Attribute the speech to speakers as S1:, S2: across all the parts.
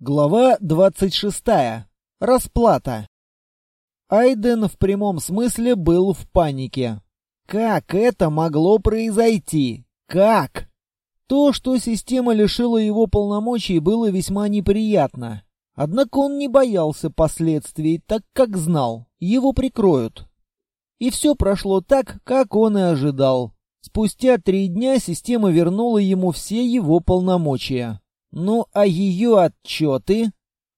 S1: Глава 26. Расплата. Айден в прямом смысле был в панике. Как это могло произойти? Как? То, что система лишила его полномочий, было весьма неприятно. Однако он не боялся последствий, так как знал, его прикроют. И все прошло так, как он и ожидал. Спустя три дня система вернула ему все его полномочия. Ну а ее отчеты?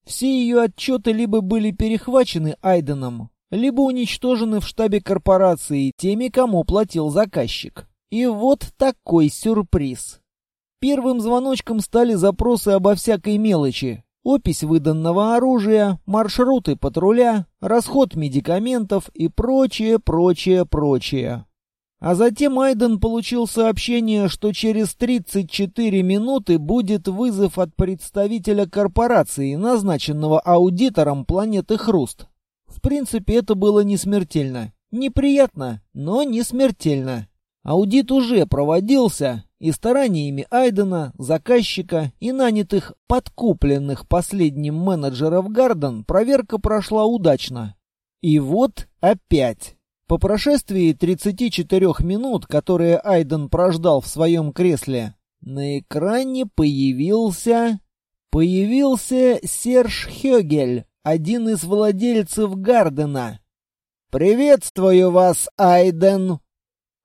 S1: Все ее отчеты либо были перехвачены Айденом, либо уничтожены в штабе корпорации теми, кому платил заказчик. И вот такой сюрприз. Первым звоночком стали запросы обо всякой мелочи. Опись выданного оружия, маршруты патруля, расход медикаментов и прочее, прочее, прочее. А затем Айден получил сообщение, что через 34 минуты будет вызов от представителя корпорации, назначенного аудитором планеты Хруст. В принципе, это было не смертельно. Неприятно, но не смертельно. Аудит уже проводился, и стараниями Айдена, заказчика и нанятых подкупленных последним менеджеров Гарден проверка прошла удачно. И вот опять. По прошествии 34 минут, которые Айден прождал в своем кресле, на экране появился... Появился Серж Хёгель, один из владельцев Гардена. «Приветствую вас, Айден!»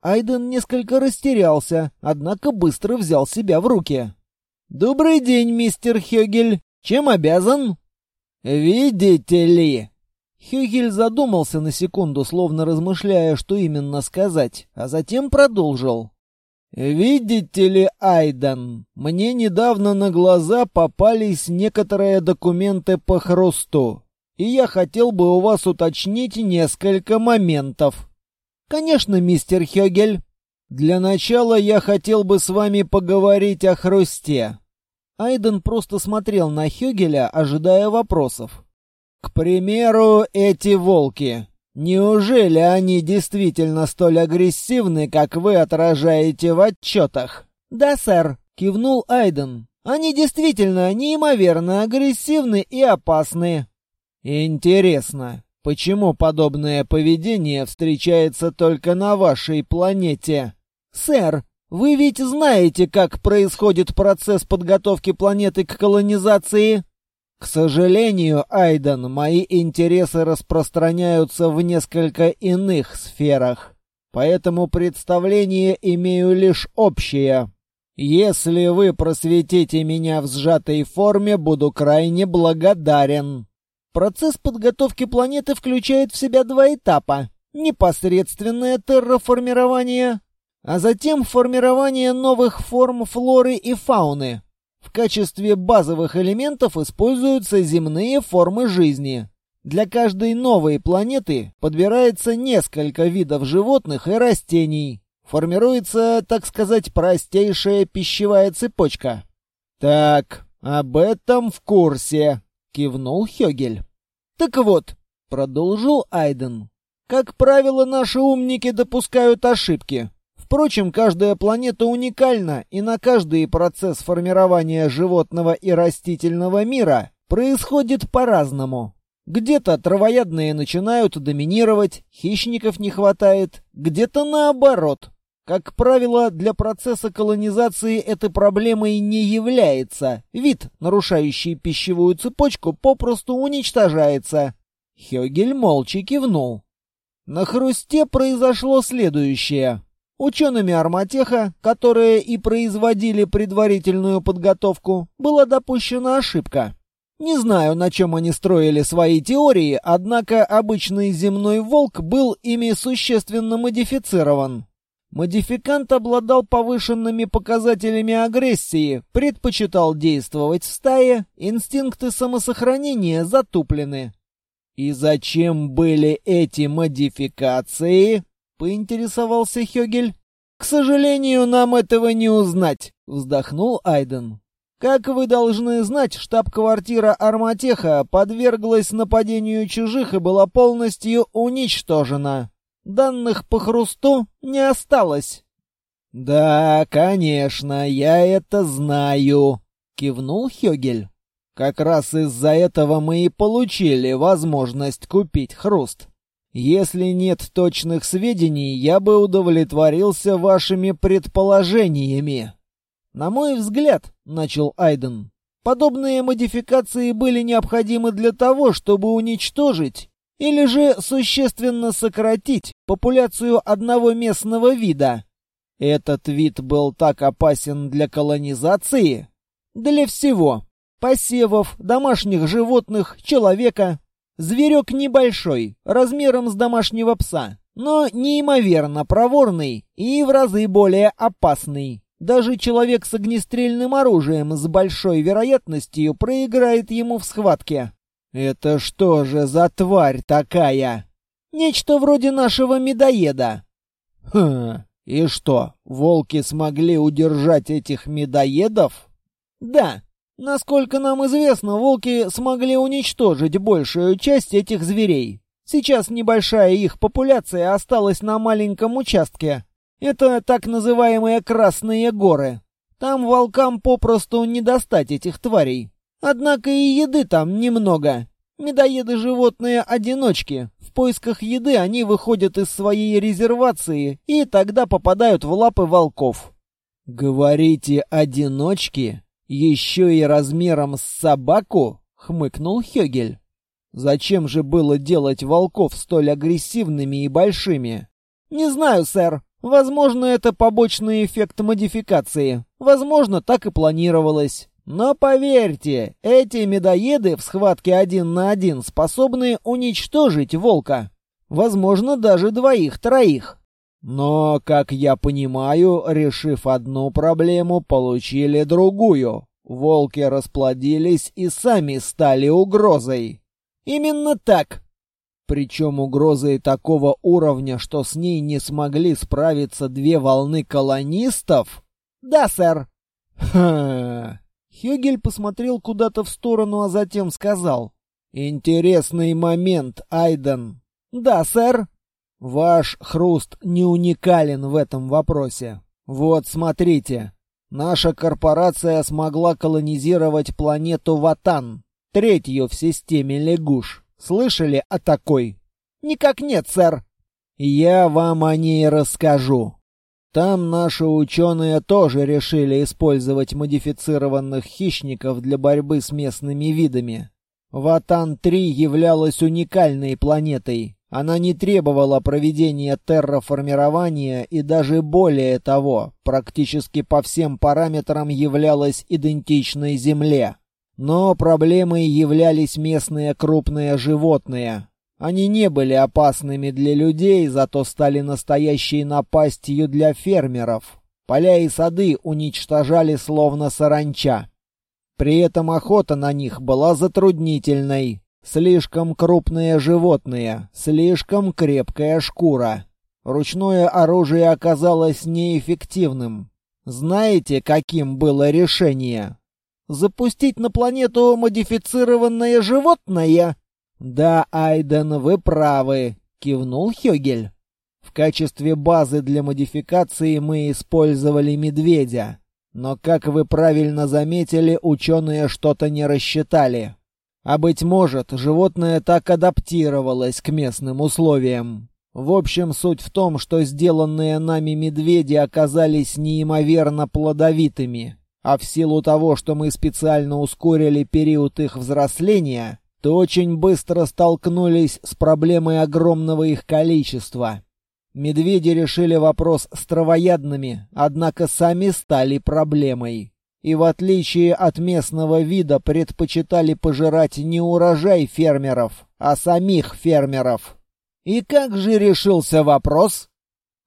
S1: Айден несколько растерялся, однако быстро взял себя в руки. «Добрый день, мистер Хёгель. Чем обязан?» «Видите ли...» Хюгель задумался на секунду, словно размышляя, что именно сказать, а затем продолжил. «Видите ли, Айден, мне недавно на глаза попались некоторые документы по хрусту, и я хотел бы у вас уточнить несколько моментов». «Конечно, мистер Хёгель. Для начала я хотел бы с вами поговорить о хрусте». Айден просто смотрел на Хёгеля, ожидая вопросов. К примеру, эти волки. Неужели они действительно столь агрессивны, как вы отражаете в отчетах? Да, сэр, кивнул Айден. Они действительно неимоверно агрессивны и опасны. Интересно, почему подобное поведение встречается только на вашей планете? Сэр, вы ведь знаете, как происходит процесс подготовки планеты к колонизации? К сожалению, Айден, мои интересы распространяются в несколько иных сферах, поэтому представление имею лишь общее. Если вы просветите меня в сжатой форме, буду крайне благодарен. Процесс подготовки планеты включает в себя два этапа. Непосредственное терраформирование, а затем формирование новых форм флоры и фауны. В качестве базовых элементов используются земные формы жизни. Для каждой новой планеты подбирается несколько видов животных и растений. Формируется, так сказать, простейшая пищевая цепочка. «Так, об этом в курсе», — кивнул Хёгель. «Так вот», — продолжил Айден, — «как правило, наши умники допускают ошибки. Впрочем, каждая планета уникальна, и на каждый процесс формирования животного и растительного мира происходит по-разному. Где-то травоядные начинают доминировать, хищников не хватает, где-то наоборот. Как правило, для процесса колонизации этой проблемой не является. Вид, нарушающий пищевую цепочку, попросту уничтожается. Хёгель молча кивнул. На хрусте произошло следующее. Учеными Арматеха, которые и производили предварительную подготовку, была допущена ошибка. Не знаю, на чем они строили свои теории, однако обычный земной волк был ими существенно модифицирован. Модификант обладал повышенными показателями агрессии, предпочитал действовать в стае, инстинкты самосохранения затуплены. И зачем были эти модификации? — поинтересовался Хёгель. «К сожалению, нам этого не узнать», — вздохнул Айден. «Как вы должны знать, штаб-квартира Арматеха подверглась нападению чужих и была полностью уничтожена. Данных по хрусту не осталось». «Да, конечно, я это знаю», — кивнул Хёгель. Как раз из-за этого мы и получили возможность купить хруст. Если нет точных сведений, я бы удовлетворился вашими предположениями. На мой взгляд, начал Айден, подобные модификации были необходимы для того, чтобы уничтожить или же существенно сократить популяцию одного местного вида. Этот вид был так опасен для колонизации? Для всего. Посевов, домашних животных, человека. Зверек небольшой, размером с домашнего пса, но неимоверно проворный и в разы более опасный. Даже человек с огнестрельным оружием с большой вероятностью проиграет ему в схватке. «Это что же за тварь такая?» «Нечто вроде нашего медоеда». «Хм, и что, волки смогли удержать этих медоедов?» «Да. Насколько нам известно, волки смогли уничтожить большую часть этих зверей. Сейчас небольшая их популяция осталась на маленьком участке. Это так называемые Красные горы. Там волкам попросту не достать этих тварей. Однако и еды там немного. Медоеды животные одиночки. В поисках еды они выходят из своей резервации и тогда попадают в лапы волков. Говорите, одиночки? Еще и размером с собаку? хмыкнул Хёгель. Зачем же было делать волков столь агрессивными и большими? Не знаю, сэр. Возможно, это побочный эффект модификации. Возможно, так и планировалось. Но поверьте, эти медоеды в схватке один на один способны уничтожить волка. Возможно, даже двоих-троих. Но, как я понимаю, решив одну проблему, получили другую. Волки расплодились и сами стали угрозой. Именно так. Причем угрозой такого уровня, что с ней не смогли справиться две волны колонистов? Да, сэр. Ха. Хегель посмотрел куда-то в сторону, а затем сказал. «Интересный момент, Айден». «Да, сэр». «Ваш хруст не уникален в этом вопросе. Вот, смотрите. Наша корпорация смогла колонизировать планету Ватан, третью в системе Лягуш. Слышали о такой?» «Никак нет, сэр». «Я вам о ней расскажу. Там наши ученые тоже решили использовать модифицированных хищников для борьбы с местными видами. Ватан-3 являлась уникальной планетой. Она не требовала проведения терраформирования и даже более того, практически по всем параметрам являлась идентичной Земле. Но проблемой являлись местные крупные животные, они не были опасными для людей, зато стали настоящей напастью для фермеров. Поля и сады уничтожали словно саранча. При этом охота на них была затруднительной. Слишком крупные животные, слишком крепкая шкура. Ручное оружие оказалось неэффективным. Знаете, каким было решение? Запустить на планету модифицированное животное? «Да, Айден, вы правы», — кивнул Хёгель. «В качестве базы для модификации мы использовали медведя. Но, как вы правильно заметили, ученые что-то не рассчитали. А быть может, животное так адаптировалось к местным условиям. В общем, суть в том, что сделанные нами медведи оказались неимоверно плодовитыми. А в силу того, что мы специально ускорили период их взросления, то очень быстро столкнулись с проблемой огромного их количества. Медведи решили вопрос с травоядными, однако сами стали проблемой. И в отличие от местного вида предпочитали пожирать не урожай фермеров, а самих фермеров. И как же решился вопрос?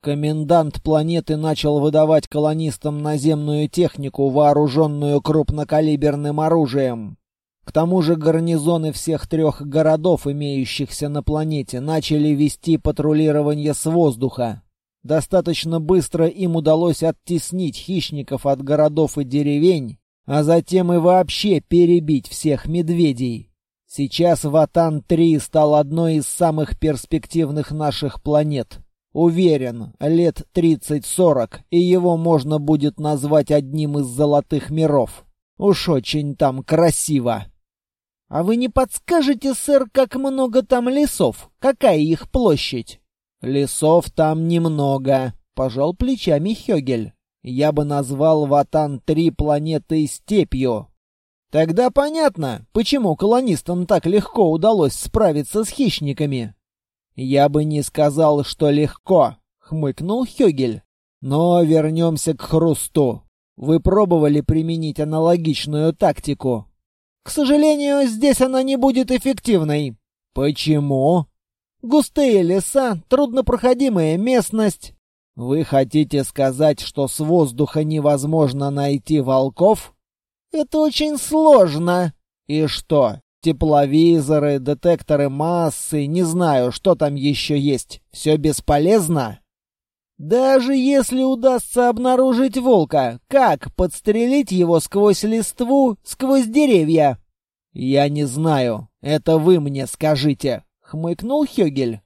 S1: Комендант планеты начал выдавать колонистам наземную технику, вооруженную крупнокалиберным оружием. К тому же гарнизоны всех трех городов, имеющихся на планете, начали вести патрулирование с воздуха. Достаточно быстро им удалось оттеснить хищников от городов и деревень, а затем и вообще перебить всех медведей. Сейчас Ватан-3 стал одной из самых перспективных наших планет. Уверен, лет 30-40, и его можно будет назвать одним из золотых миров. Уж очень там красиво. «А вы не подскажете, сэр, как много там лесов? Какая их площадь?» «Лесов там немного», — пожал плечами Хёгель. «Я бы назвал Ватан-3 планетой степью». «Тогда понятно, почему колонистам так легко удалось справиться с хищниками». «Я бы не сказал, что легко», — хмыкнул Хёгель. «Но вернемся к хрусту. Вы пробовали применить аналогичную тактику?» «К сожалению, здесь она не будет эффективной». «Почему?» «Густые леса, труднопроходимая местность». «Вы хотите сказать, что с воздуха невозможно найти волков?» «Это очень сложно». «И что, тепловизоры, детекторы массы, не знаю, что там еще есть. Все бесполезно?» Даже если удастся обнаружить волка, как подстрелить его сквозь листву, сквозь деревья? Я не знаю. Это вы мне скажите, хмыкнул Хёгель.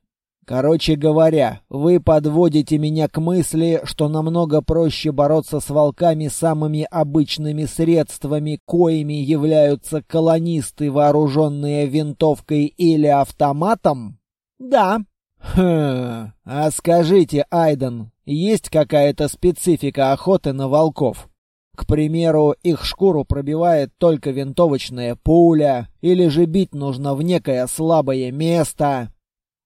S1: Короче говоря, вы подводите меня к мысли, что намного проще бороться с волками самыми обычными средствами, коими являются колонисты, вооруженные винтовкой или автоматом? Да, «Хм, а скажите, Айден, есть какая-то специфика охоты на волков? К примеру, их шкуру пробивает только винтовочная пуля, или же бить нужно в некое слабое место?»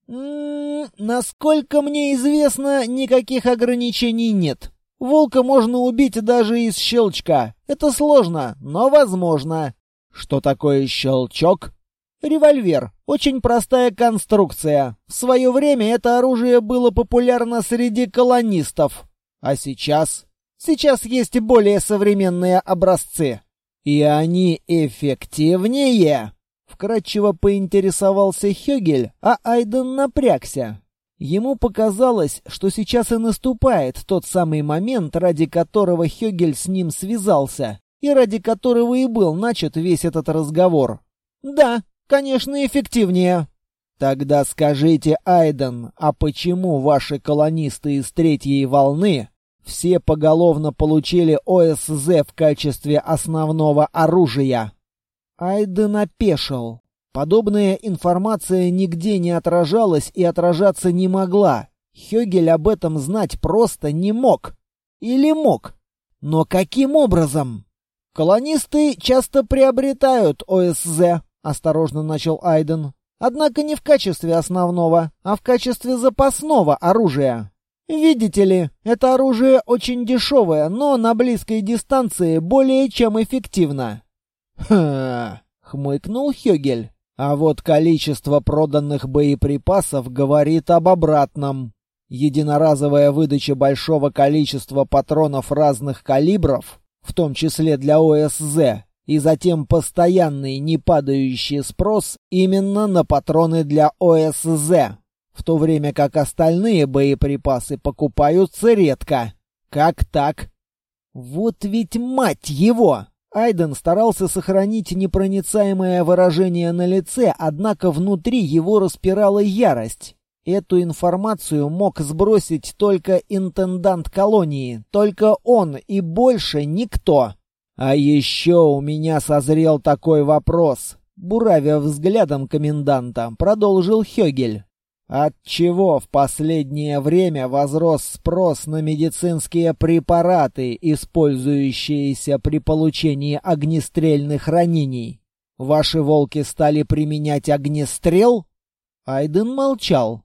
S1: М -м, «Насколько мне известно, никаких ограничений нет. Волка можно убить даже из щелчка. Это сложно, но возможно». «Что такое щелчок?» Револьвер. Очень простая конструкция. В свое время это оружие было популярно среди колонистов. А сейчас? Сейчас есть более современные образцы. И они эффективнее. Вкратчиво поинтересовался Хёгель, а Айден напрягся. Ему показалось, что сейчас и наступает тот самый момент, ради которого Хёгель с ним связался, и ради которого и был начат весь этот разговор. «Да, Конечно, эффективнее. Тогда скажите, Айден, а почему ваши колонисты из третьей волны все поголовно получили ОСЗ в качестве основного оружия? Айден опешил. Подобная информация нигде не отражалась и отражаться не могла. Хёгель об этом знать просто не мог. Или мог? Но каким образом? Колонисты часто приобретают ОСЗ, осторожно начал Айден. Однако не в качестве основного, а в качестве запасного оружия. Видите ли, это оружие очень дешевое, но на близкой дистанции более чем эффективно. Ха, хмыкнул Хёгель. А вот количество проданных боеприпасов говорит об обратном. Единоразовая выдача большого количества патронов разных калибров, в том числе для ОСЗ, и затем постоянный непадающий спрос именно на патроны для ОСЗ, в то время как остальные боеприпасы покупаются редко. Как так? Вот ведь мать его! Айден старался сохранить непроницаемое выражение на лице, однако внутри его распирала ярость. Эту информацию мог сбросить только интендант колонии, только он и больше никто. «А еще у меня созрел такой вопрос», — буравя взглядом коменданта, продолжил Хёгель. Отчего в последнее время возрос спрос на медицинские препараты, использующиеся при получении огнестрельных ранений? Ваши волки стали применять огнестрел? Айден молчал.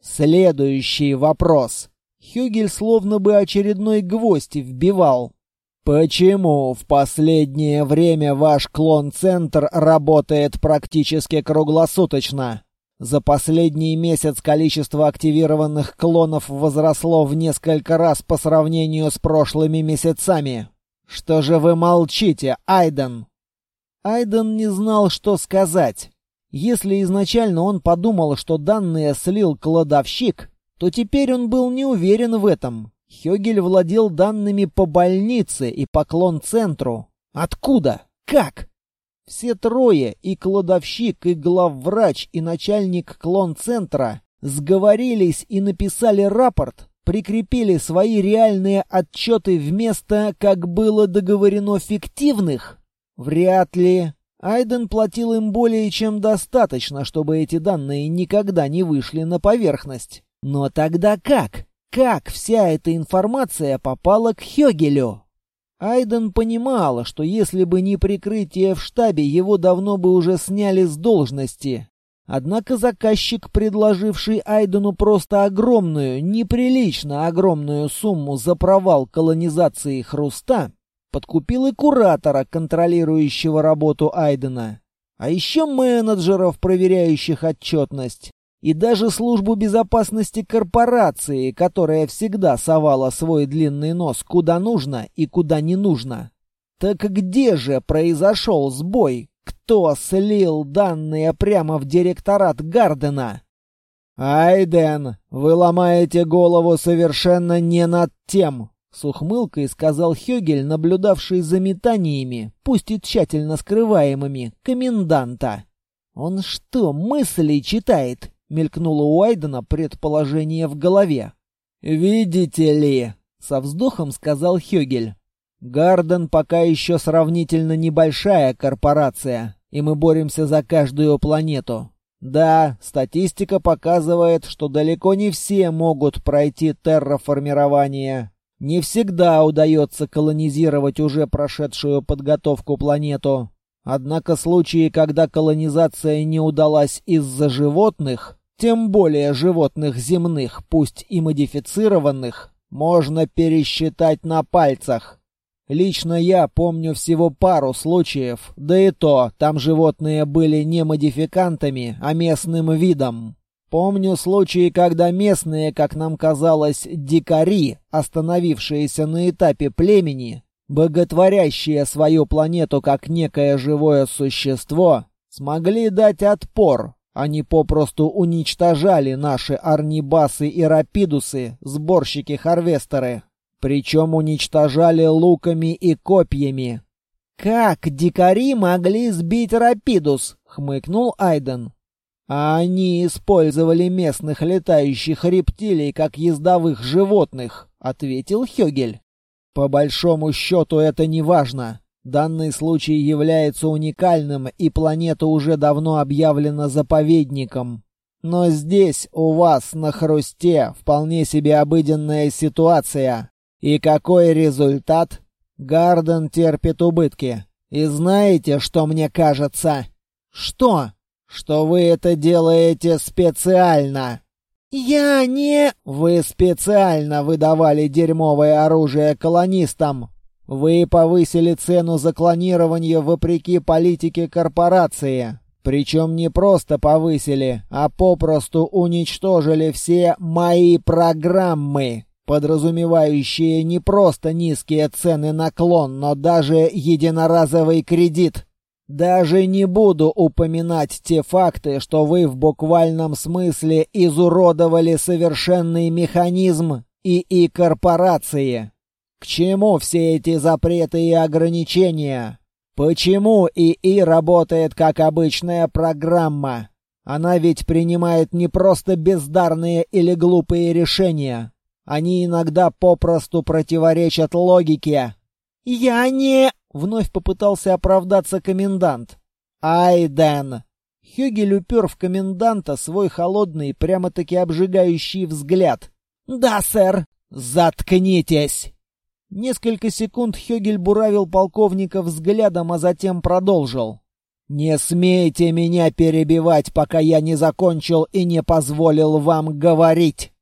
S1: Следующий вопрос. Хюгель словно бы очередной гвоздь вбивал. Почему в последнее время ваш клон-центр работает практически круглосуточно? За последний месяц количество активированных клонов возросло в несколько раз по сравнению с прошлыми месяцами. Что же вы молчите, Айден? Айден не знал, что сказать. Если изначально он подумал, что данные слил кладовщик, то теперь он был не уверен в этом. Хёгель владел данными по больнице и по клон-центру. Откуда? Как? Все трое, и кладовщик, и главврач, и начальник клон-центра, сговорились и написали рапорт, прикрепили свои реальные отчеты вместо, как было договорено, фиктивных? Вряд ли. Айден платил им более чем достаточно, чтобы эти данные никогда не вышли на поверхность. Но тогда как? Как вся эта информация попала к Хёгелю? Айден понимала, что если бы не прикрытие в штабе, его давно бы уже сняли с должности. Однако заказчик, предложивший Айдену просто огромную, неприлично огромную сумму за провал колонизации Хруста, подкупил и куратора, контролирующего работу Айдена, а еще менеджеров, проверяющих отчетность, и даже службу безопасности корпорации, которая всегда совала свой длинный нос куда нужно и куда не нужно. Так где же произошел сбой? Кто слил данные прямо в директорат Гардена? «Айден, вы ломаете голову совершенно не над тем», с ухмылкой сказал Хёгель, наблюдавший за метаниями, пусть и тщательно скрываемыми, коменданта. «Он что, мысли читает?» — мелькнуло у Айдена предположение в голове. «Видите ли», — со вздохом сказал Хёгель, — «Гарден пока еще сравнительно небольшая корпорация, и мы боремся за каждую планету. Да, статистика показывает, что далеко не все могут пройти терраформирование, не всегда удается колонизировать уже прошедшую подготовку планету. Однако случаи, когда колонизация не удалась из-за животных, тем более животных земных, пусть и модифицированных, можно пересчитать на пальцах. Лично я помню всего пару случаев, да и то, там животные были не модификантами, а местным видом. Помню случаи, когда местные, как нам казалось, дикари, остановившиеся на этапе племени, боготворящие свою планету как некое живое существо, смогли дать отпор. Они попросту уничтожали наши арнибасы и рапидусы, сборщики-харвестеры. Причем уничтожали луками и копьями. «Как дикари могли сбить рапидус?» — хмыкнул Айден. А они использовали местных летающих рептилий как ездовых животных, ответил Хёгель. По большому счету это не важно. Данный случай является уникальным, и планета уже давно объявлена заповедником. Но здесь у вас на хрусте вполне себе обыденная ситуация. И какой результат? Гарден терпит убытки. И знаете, что мне кажется? Что? что вы это делаете специально. Я не... Вы специально выдавали дерьмовое оружие колонистам. Вы повысили цену за клонирование вопреки политике корпорации. Причем не просто повысили, а попросту уничтожили все мои программы, подразумевающие не просто низкие цены на клон, но даже единоразовый кредит. Даже не буду упоминать те факты, что вы в буквальном смысле изуродовали совершенный механизм ИИ корпорации. К чему все эти запреты и ограничения? Почему ИИ работает как обычная программа? Она ведь принимает не просто бездарные или глупые решения. Они иногда попросту противоречат логике. «Я не...» Вновь попытался оправдаться комендант. «Айден!» Хюгель упер в коменданта свой холодный, прямо-таки обжигающий взгляд. «Да, сэр!» «Заткнитесь!» Несколько секунд Хёгель буравил полковника взглядом, а затем продолжил. «Не смейте меня перебивать, пока я не закончил и не позволил вам говорить!»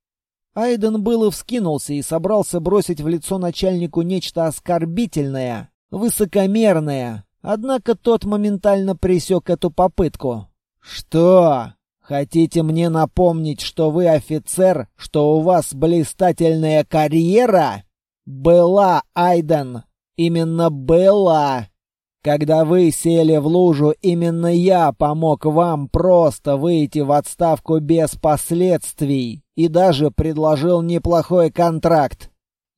S1: Айден было вскинулся и собрался бросить в лицо начальнику нечто оскорбительное, высокомерная. Однако тот моментально пресек эту попытку. «Что? Хотите мне напомнить, что вы офицер, что у вас блистательная карьера?» «Была, Айден. Именно была. Когда вы сели в лужу, именно я помог вам просто выйти в отставку без последствий и даже предложил неплохой контракт.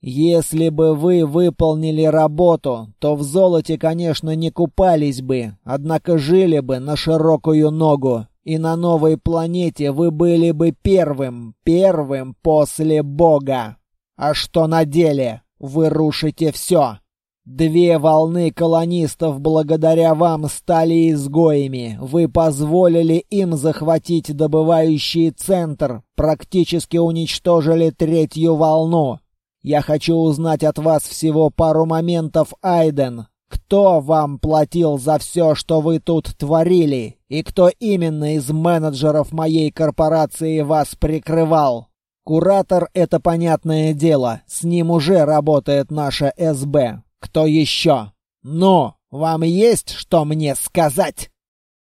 S1: Если бы вы выполнили работу, то в золоте, конечно, не купались бы, однако жили бы на широкую ногу. И на новой планете вы были бы первым, первым после Бога. А что на деле? Вы рушите все. Две волны колонистов благодаря вам стали изгоями. Вы позволили им захватить добывающий центр, практически уничтожили третью волну. Я хочу узнать от вас всего пару моментов, Айден. Кто вам платил за все, что вы тут творили? И кто именно из менеджеров моей корпорации вас прикрывал? Куратор — это понятное дело. С ним уже работает наша СБ. Кто еще? Ну, вам есть что мне сказать?»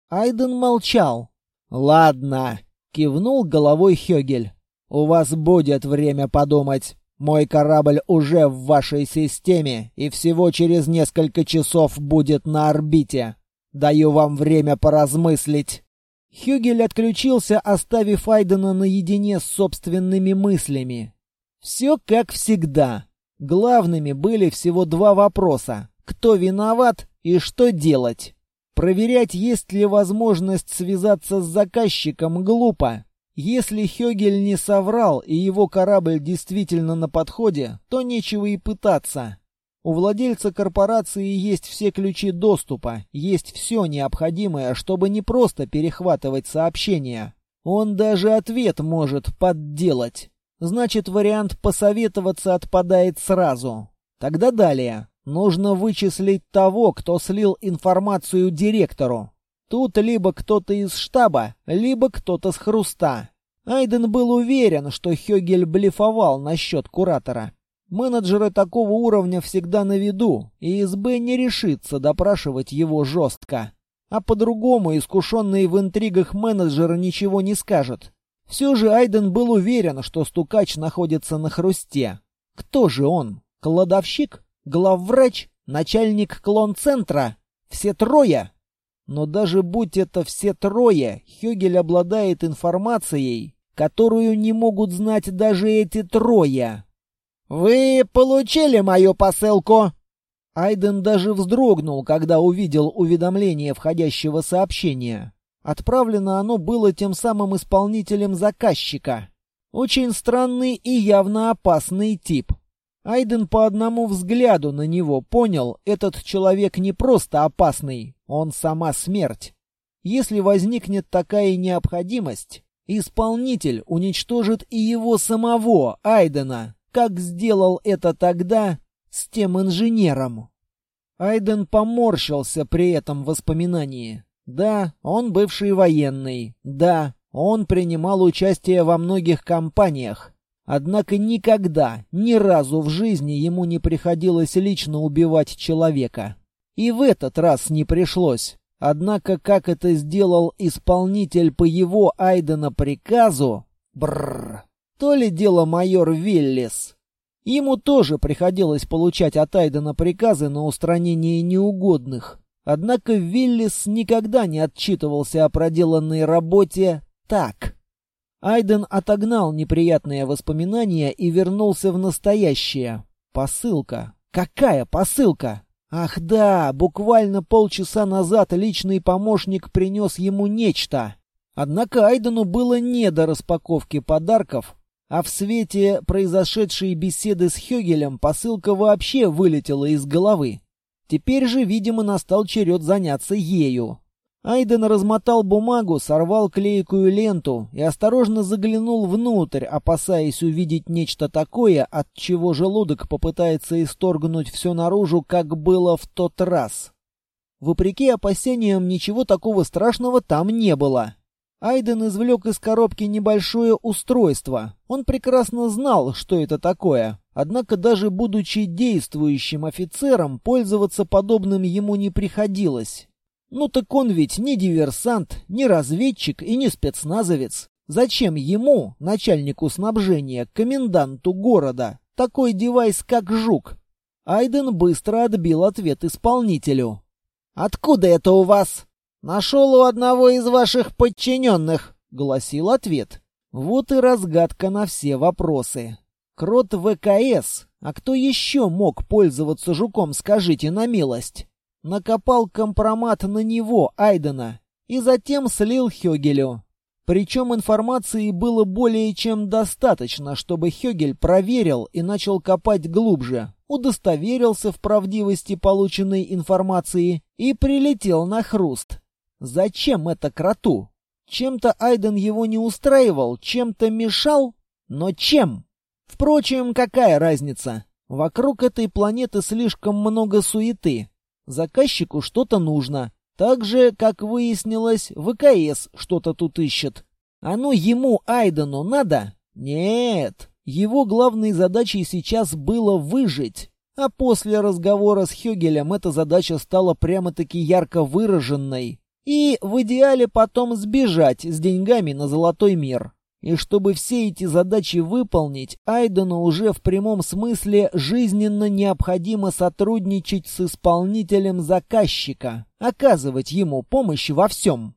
S1: Айден молчал. «Ладно», — кивнул головой Хёгель. «У вас будет время подумать. Мой корабль уже в вашей системе и всего через несколько часов будет на орбите. Даю вам время поразмыслить». Хюгель отключился, оставив Айдена наедине с собственными мыслями. Все как всегда. Главными были всего два вопроса. Кто виноват и что делать? Проверять, есть ли возможность связаться с заказчиком, глупо. Если Хёгель не соврал и его корабль действительно на подходе, то нечего и пытаться. У владельца корпорации есть все ключи доступа, есть все необходимое, чтобы не просто перехватывать сообщения. Он даже ответ может подделать. Значит, вариант посоветоваться отпадает сразу. Тогда далее. Нужно вычислить того, кто слил информацию директору. Тут либо кто-то из штаба, либо кто-то с хруста. Айден был уверен, что Хёгель блефовал насчет куратора. Менеджеры такого уровня всегда на виду, и СБ не решится допрашивать его жестко. А по-другому искушенный в интригах менеджер ничего не скажет. Все же Айден был уверен, что стукач находится на хрусте. Кто же он? Кладовщик? Главврач? Начальник клон-центра? Все трое? Но даже будь это все трое, Хёгель обладает информацией, которую не могут знать даже эти трое. «Вы получили мою посылку?» Айден даже вздрогнул, когда увидел уведомление входящего сообщения. Отправлено оно было тем самым исполнителем заказчика. Очень странный и явно опасный тип. Айден по одному взгляду на него понял, этот человек не просто опасный, он сама смерть. Если возникнет такая необходимость, исполнитель уничтожит и его самого, Айдена, как сделал это тогда с тем инженером. Айден поморщился при этом воспоминании. Да, он бывший военный. Да, он принимал участие во многих кампаниях. Однако никогда, ни разу в жизни ему не приходилось лично убивать человека. И в этот раз не пришлось. Однако, как это сделал исполнитель по его Айдена приказу... Бррр. То ли дело майор Виллис. Ему тоже приходилось получать от Айдена приказы на устранение неугодных. Однако Виллис никогда не отчитывался о проделанной работе так. Айден отогнал неприятные воспоминания и вернулся в настоящее. Посылка. Какая посылка? Ах да, буквально полчаса назад личный помощник принес ему нечто. Однако Айдену было не до распаковки подарков, а в свете произошедшей беседы с Хёгелем посылка вообще вылетела из головы. Теперь же, видимо, настал черед заняться ею. Айден размотал бумагу, сорвал клейкую ленту и осторожно заглянул внутрь, опасаясь увидеть нечто такое, от чего желудок попытается исторгнуть все наружу, как было в тот раз. Вопреки опасениям, ничего такого страшного там не было. Айден извлек из коробки небольшое устройство. Он прекрасно знал, что это такое. Однако даже будучи действующим офицером, пользоваться подобным ему не приходилось. Ну так он ведь не диверсант, не разведчик и не спецназовец. Зачем ему, начальнику снабжения, коменданту города, такой девайс, как жук? Айден быстро отбил ответ исполнителю. «Откуда это у вас?» «Нашел у одного из ваших подчиненных», — гласил ответ. Вот и разгадка на все вопросы. Крот ВКС. А кто еще мог пользоваться жуком, скажите на милость? Накопал компромат на него, Айдена, и затем слил Хёгелю. Причем информации было более чем достаточно, чтобы Хёгель проверил и начал копать глубже. удостоверился в правдивости полученной информации и прилетел на хруст. Зачем это кроту? Чем-то Айден его не устраивал, чем-то мешал, но чем? Впрочем, какая разница? Вокруг этой планеты слишком много суеты. Заказчику что-то нужно. Так же, как выяснилось, ВКС что-то тут ищет. Оно ему, Айдену, надо? Нет. Его главной задачей сейчас было выжить. А после разговора с Хёгелем эта задача стала прямо-таки ярко выраженной. И в идеале потом сбежать с деньгами на золотой мир. И чтобы все эти задачи выполнить, Айдену уже в прямом смысле жизненно необходимо сотрудничать с исполнителем заказчика, оказывать ему помощь во всем.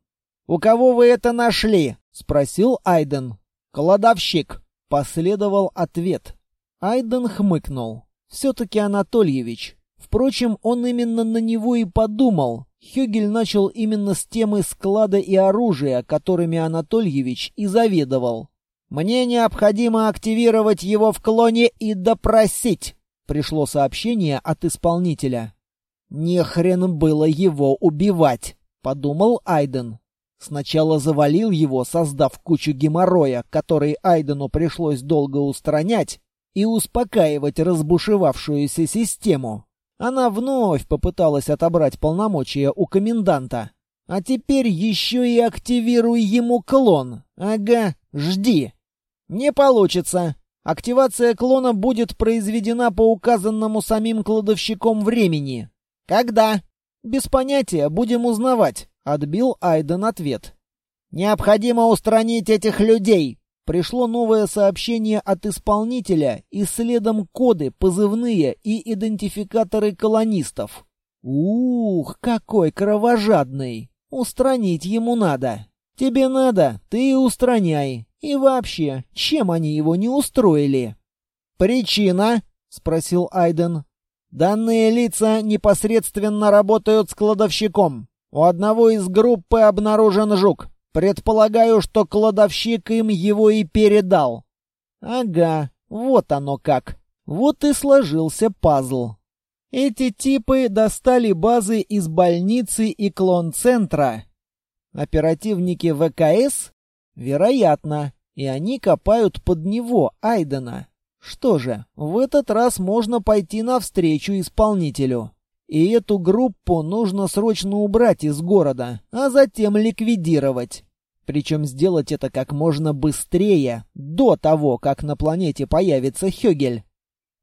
S1: «У кого вы это нашли?» — спросил Айден. «Кладовщик», — последовал ответ. Айден хмыкнул. «Все-таки Анатольевич. Впрочем, он именно на него и подумал, Хюгель начал именно с темы склада и оружия, которыми Анатольевич и заведовал. «Мне необходимо активировать его в клоне и допросить», — пришло сообщение от исполнителя. «Не хрен было его убивать», — подумал Айден. Сначала завалил его, создав кучу геморроя, который Айдену пришлось долго устранять, и успокаивать разбушевавшуюся систему. Она вновь попыталась отобрать полномочия у коменданта. А теперь еще и активируй ему клон. Ага, жди. Не получится. Активация клона будет произведена по указанному самим кладовщиком времени. Когда? Без понятия, будем узнавать, отбил Айден ответ. Необходимо устранить этих людей, пришло новое сообщение от исполнителя и следом коды, позывные и идентификаторы колонистов. Ух, какой кровожадный! Устранить ему надо. Тебе надо, ты и устраняй. И вообще, чем они его не устроили? Причина? спросил Айден. Данные лица непосредственно работают с кладовщиком. У одного из группы обнаружен жук. Предполагаю, что кладовщик им его и передал. Ага, вот оно как. Вот и сложился пазл. Эти типы достали базы из больницы и клон-центра. Оперативники ВКС? Вероятно. И они копают под него, Айдена. Что же, в этот раз можно пойти навстречу исполнителю. И эту группу нужно срочно убрать из города, а затем ликвидировать. Причем сделать это как можно быстрее, до того, как на планете появится Хёгель.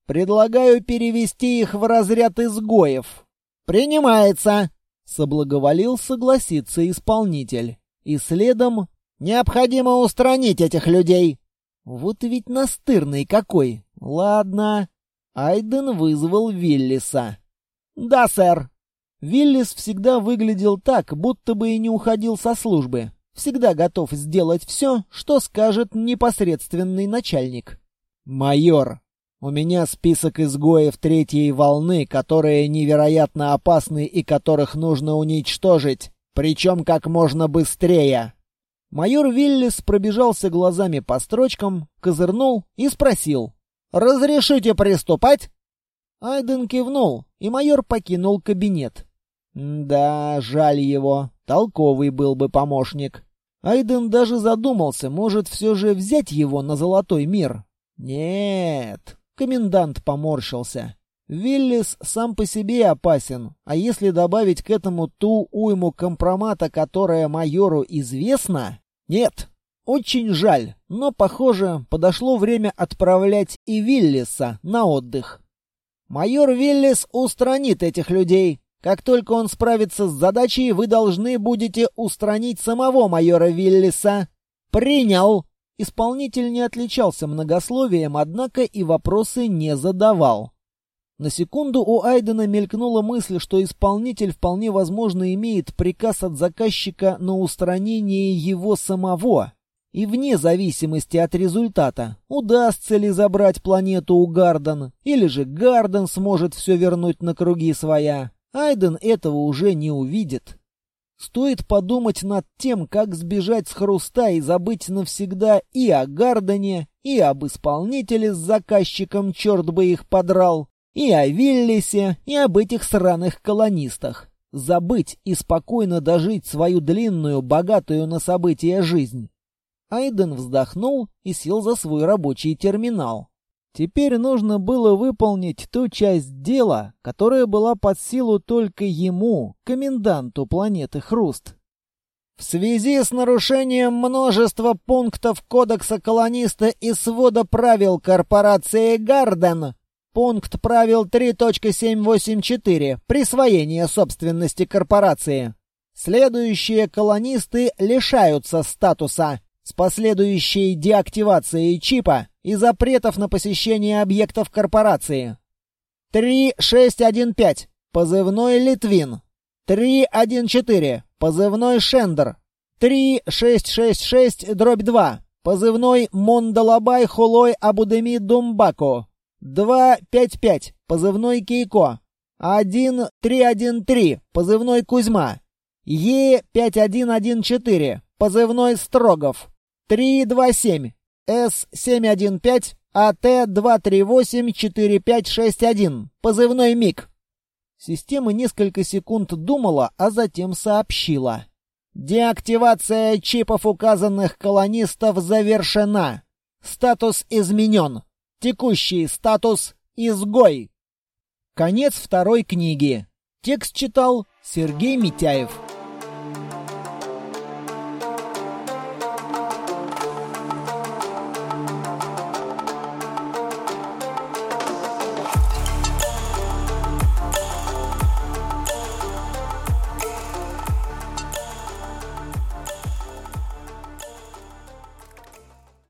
S1: Предлагаю перевести их в разряд изгоев. Принимается, соблаговолил согласиться исполнитель. И следом необходимо устранить этих людей. Вот ведь настырный какой. Ладно. Айден вызвал Виллиса. «Да, сэр». Виллис всегда выглядел так, будто бы и не уходил со службы. Всегда готов сделать все, что скажет непосредственный начальник. «Майор, у меня список изгоев третьей волны, которые невероятно опасны и которых нужно уничтожить, причем как можно быстрее». Майор Виллис пробежался глазами по строчкам, козырнул и спросил. «Разрешите приступать?» Айден кивнул, и майор покинул кабинет. Да, жаль его. Толковый был бы помощник. Айден даже задумался, может, все же взять его на золотой мир. Нет. Комендант поморщился. Виллис сам по себе опасен, а если добавить к этому ту уйму компромата, которая майору известна... Нет, очень жаль, но, похоже, подошло время отправлять и Виллиса на отдых. Майор Виллис устранит этих людей. Как только он справится с задачей, вы должны будете устранить самого майора Виллиса. Принял. Исполнитель не отличался многословием, однако и вопросы не задавал. На секунду у Айдена мелькнула мысль, что исполнитель вполне возможно имеет приказ от заказчика на устранение его самого. И вне зависимости от результата, удастся ли забрать планету у Гарден, или же Гарден сможет все вернуть на круги своя, Айден этого уже не увидит. Стоит подумать над тем, как сбежать с Хруста и забыть навсегда и о Гардене, и об исполнителе с заказчиком, черт бы их подрал, И о Виллисе, и об этих сраных колонистах. Забыть и спокойно дожить свою длинную, богатую на события жизнь. Айден вздохнул и сел за свой рабочий терминал. Теперь нужно было выполнить ту часть дела, которая была под силу только ему, коменданту планеты Хруст. В связи с нарушением множества пунктов Кодекса колониста и свода правил корпорации «Гарден», пункт правил 3.784 «Присвоение собственности корпорации». Следующие колонисты лишаются статуса с последующей деактивацией чипа и запретов на посещение объектов корпорации. 3615. Позывной Литвин. 314. Позывной Шендер. 3666 дробь 2. Позывной Мондалабай Хулой Абудеми Думбако. 255. Позывной Кейко. 1313. Позывной Кузьма. Е5114. Позывной Строгов. 327. С715. АТ-238-4561. Позывной МИГ. Система несколько секунд думала, а затем сообщила. Деактивация чипов указанных колонистов завершена. Статус изменен. Текущий статус «Изгой». Конец второй книги. Текст читал Сергей Митяев.